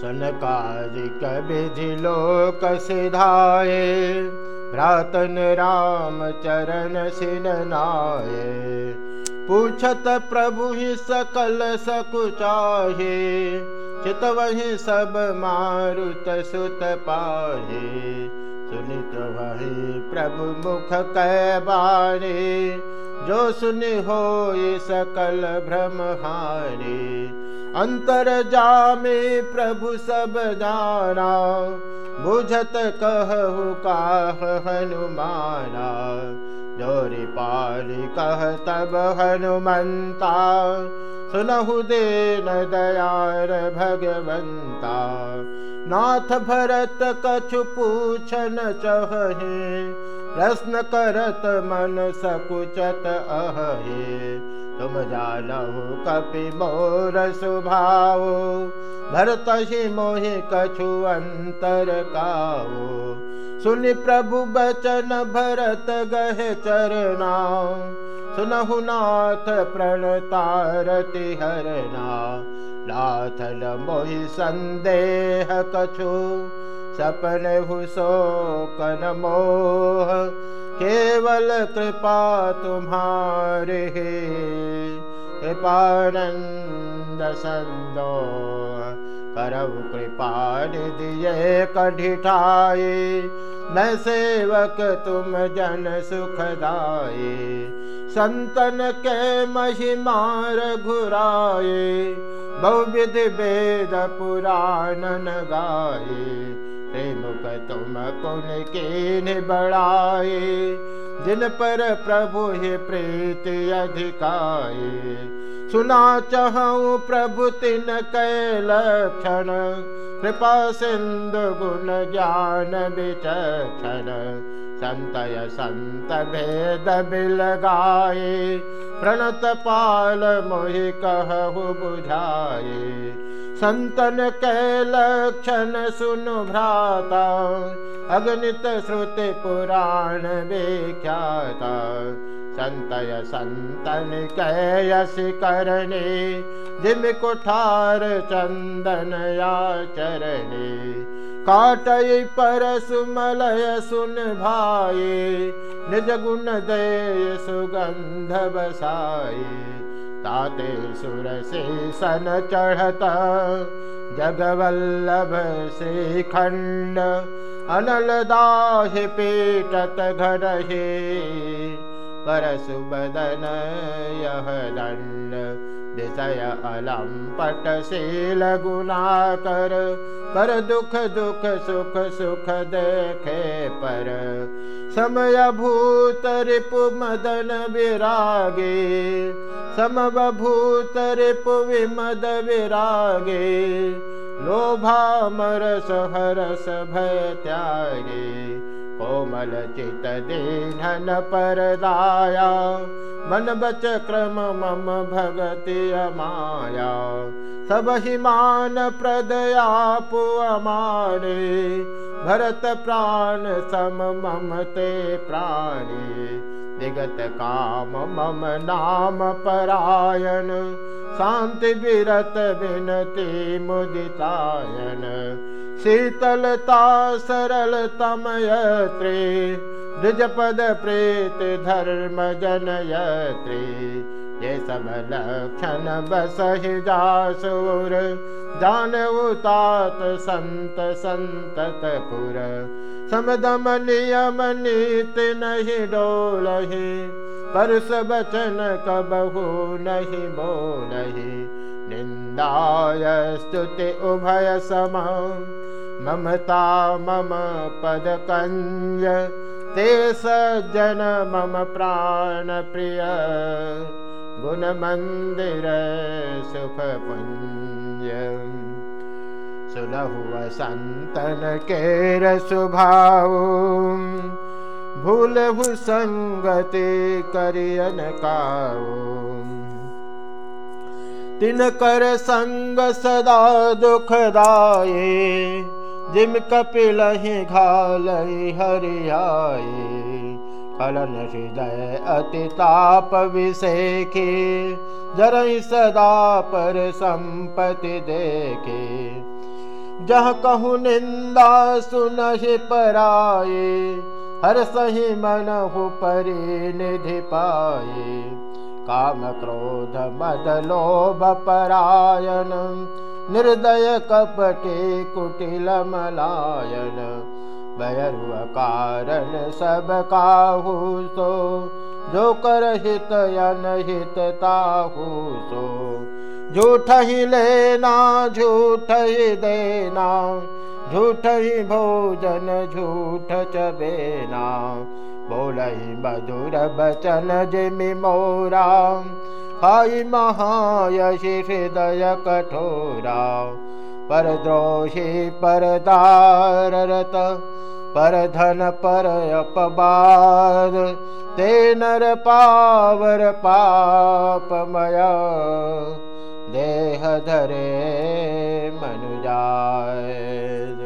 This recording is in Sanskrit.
सनकादिक विधि लोक सिधाये भ्रातन राम चरण सिननाये। पूछत प्रभु ही सकल सकुचाहे चित वही सब मारुत सुत पाहे। प्रभु मुख कैबारे जो सुनि हो सकल भ्रम हारे अंतर जामे प्रभु सब जाना बुझत कहु काह हनुमाना। तब हनुमंता सुनहु देन दयार भगवंता। नाथ भरत कछु पूछन चहे प्रश्न करत मन सकुचत अहे तुम जानहु कपि मोर सुभाव भरत ही मोहि कछु अंतर काओ सुनि प्रभु बचन भरत गह चरना सुनहु नाथ प्रणतारति न मोहि संदेह कछु सपन हुसो कन मोह, केवल कृपा तुम्हारे कृपानंद संदो करव कृपा दिए कढिठाए न सेवक तुम जन सुखदाये संतन के महिमार घुराए बहुविध वेद पुराण गाये मुख तुम कुन के बढ़ाए जिन पर प्रभु हे प्रीति अधिकाए। सुना चाहूँ प्रभु तिन कैलक्षण कृपा सिंधु गुण ज्ञान विचक्षण। संतय संत भेद बिल गाए प्रणत पाल मोहि कहु बुझाए संतन के लक्षण सुनु भ्राता, अगणित श्रुति पुराण विख्याता। संतय संतन कैयसि करणे जिम कुठार चंदन या चरणे काटय पर सुमलय सुन भाई निज गुण दे सुगंध बसाई ताते सुर से सन चढ़त। जगवल्लभ खंड। अनल दाह पेटत घरहे विषय अलम पट शील गुना कर कर दुख दुख सुख सुख देखे पर। समय भूत रिपु मदन विरागे समबभूत रिपु विमद विरागे लोभामरस हरस भय त्यागे कोमल चित दीन परदाया मन बच क्रम मम भगति अमाया सब ही मान प्रदया पु अमारे भरत प्राण सम मम ते प्राणी विगत काम मम नाम परायण। शांति विरत विनति मुदितायन। शीतलता सरल तमयत्री द्विजपद प्रेत धर्म जनयत्री। ये सब लक्षण बस ही जासूर जान उतात संत संतत पुर समदम नियम नीत नहीं डोलही परस बचन कबहू नहीं बोलही निंदाय स्तुति उभय सम ममता मम पद कंज ते सज्जन मम प्राण प्रिय गुण मंदिर सुख पुंज सुलहु संतन केर स्वभाव भूलहु संगति करियन काऊ तिन कर संग सदा दुखदाये जिम कपिल ही घाल हरियाए कलन हृदय अति ताप विषेखे जर सदा पर संपत्ति देखे। जह कहु निंदा सुनहि पराये हर सही मनहु परि निधि पाए काम क्रोध मद लोभ परायण निर्दय कपटे कुटिल मलायन। बयरु कारण सब काहू सो जो कर हित अनहित ताहू सो झूठ ही लेना झूठ ही देना झूठ भोजन झूठ चबेना। बोलही मधुर बचन जिमि मोरा हाई महायशि हृदय कठोरा। पर द्रोषी पर दारत पर अपबाद ते नर पावर पापमया देहधरे मनुजाय।